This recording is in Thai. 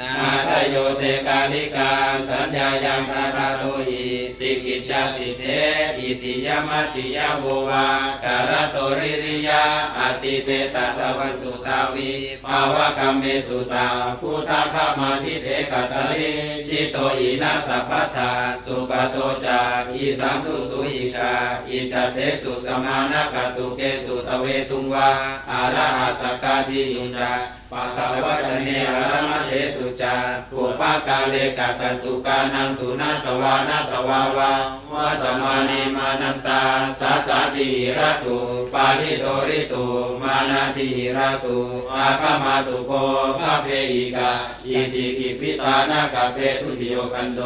นาทโยเทกาลิกา สัญญายังทาราโรหิติกิจจสิเทอิติยมติยโววาการะโตริริยาอติเตตตะวันตุตาวีภาวะกัมเมสุตาพุทธคามาทิเทกัตตลิชิโตอินาสัพพทาสุปโตจาอีสันตุสุอิกา อิจเตสุสมานกตุเกสุตเวตุงวาอาระหสกาทิสุจาปัตตวัตเนหรมเทสุจาปุปากาเลกตตุกานังตุนาตวานาตวาวาวัตมานีมานันตาสาสาติหิรตุปาลิโตริตุมานาติหิรตุอาคามาตุโกภาเพอิกาอิติกิปิตานาคาเปทุติโยกันโด